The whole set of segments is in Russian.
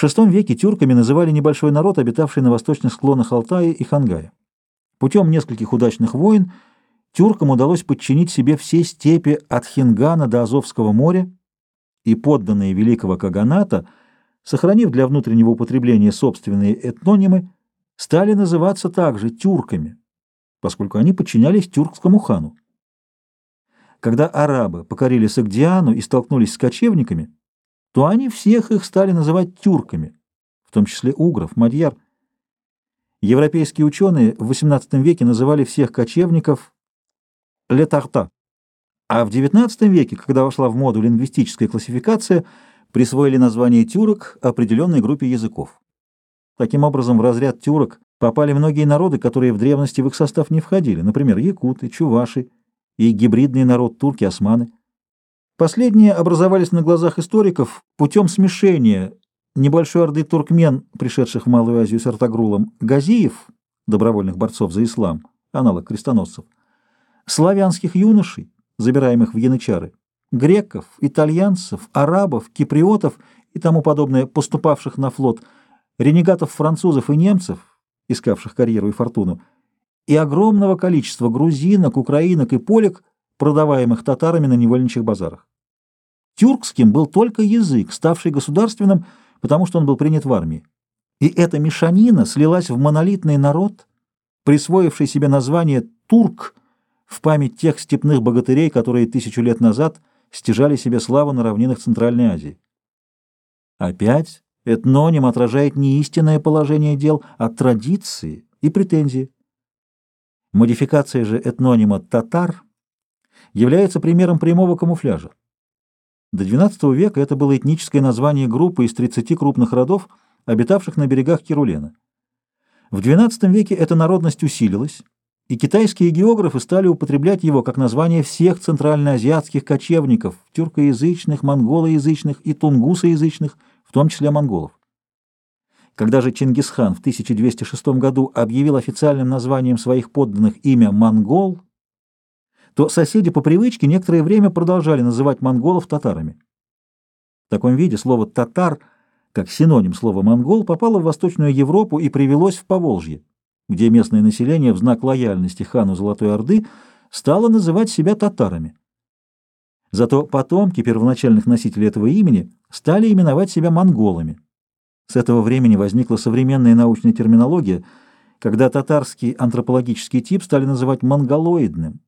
В VI веке тюрками называли небольшой народ, обитавший на восточных склонах Алтая и Хангая. Путем нескольких удачных войн тюркам удалось подчинить себе все степи от Хингана до Азовского моря, и подданные великого Каганата, сохранив для внутреннего употребления собственные этнонимы, стали называться также тюрками, поскольку они подчинялись тюркскому хану. Когда арабы покорили Сагдиану и столкнулись с кочевниками, то они всех их стали называть тюрками, в том числе угров, мадьяр. Европейские ученые в XVIII веке называли всех кочевников летарта, а в XIX веке, когда вошла в моду лингвистическая классификация, присвоили название тюрок определенной группе языков. Таким образом, в разряд тюрок попали многие народы, которые в древности в их состав не входили, например, якуты, чуваши и гибридный народ турки-османы. Последние образовались на глазах историков путем смешения небольшой орды туркмен, пришедших в Малую Азию с Артагрулом, газиев, добровольных борцов за ислам, аналог крестоносцев, славянских юношей, забираемых в янычары, греков, итальянцев, арабов, киприотов и тому подобное, поступавших на флот, ренегатов французов и немцев, искавших карьеру и фортуну, и огромного количества грузинок, украинок и полек, продаваемых татарами на невольничьих базарах. Тюркским был только язык, ставший государственным, потому что он был принят в армии. И эта мешанина слилась в монолитный народ, присвоивший себе название «турк» в память тех степных богатырей, которые тысячу лет назад стяжали себе славу на равнинах Центральной Азии. Опять этноним отражает не истинное положение дел, а традиции и претензии. Модификация же этнонима «татар» является примером прямого камуфляжа. До XII века это было этническое название группы из 30 крупных родов, обитавших на берегах Кирулена. В XII веке эта народность усилилась, и китайские географы стали употреблять его как название всех центральноазиатских кочевников, тюркоязычных, монголоязычных и тунгусоязычных, в том числе монголов. Когда же Чингисхан в 1206 году объявил официальным названием своих подданных имя «монгол», то соседи по привычке некоторое время продолжали называть монголов татарами. В таком виде слово «татар», как синоним слова «монгол», попало в Восточную Европу и привелось в Поволжье, где местное население в знак лояльности хану Золотой Орды стало называть себя татарами. Зато потомки первоначальных носителей этого имени стали именовать себя монголами. С этого времени возникла современная научная терминология, когда татарский антропологический тип стали называть монголоидным,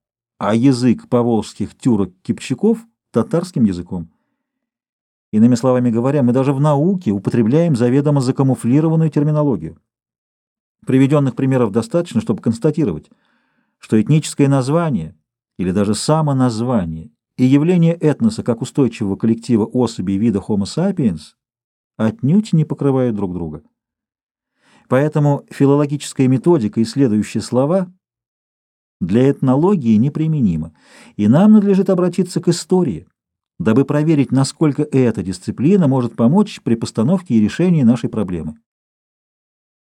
а язык поволжских тюрок-кипчаков — татарским языком. Иными словами говоря, мы даже в науке употребляем заведомо закамуфлированную терминологию. Приведенных примеров достаточно, чтобы констатировать, что этническое название или даже самоназвание и явление этноса как устойчивого коллектива особей вида Homo sapiens отнюдь не покрывают друг друга. Поэтому филологическая методика и следующие слова — для этнологии неприменимо, и нам надлежит обратиться к истории, дабы проверить, насколько эта дисциплина может помочь при постановке и решении нашей проблемы.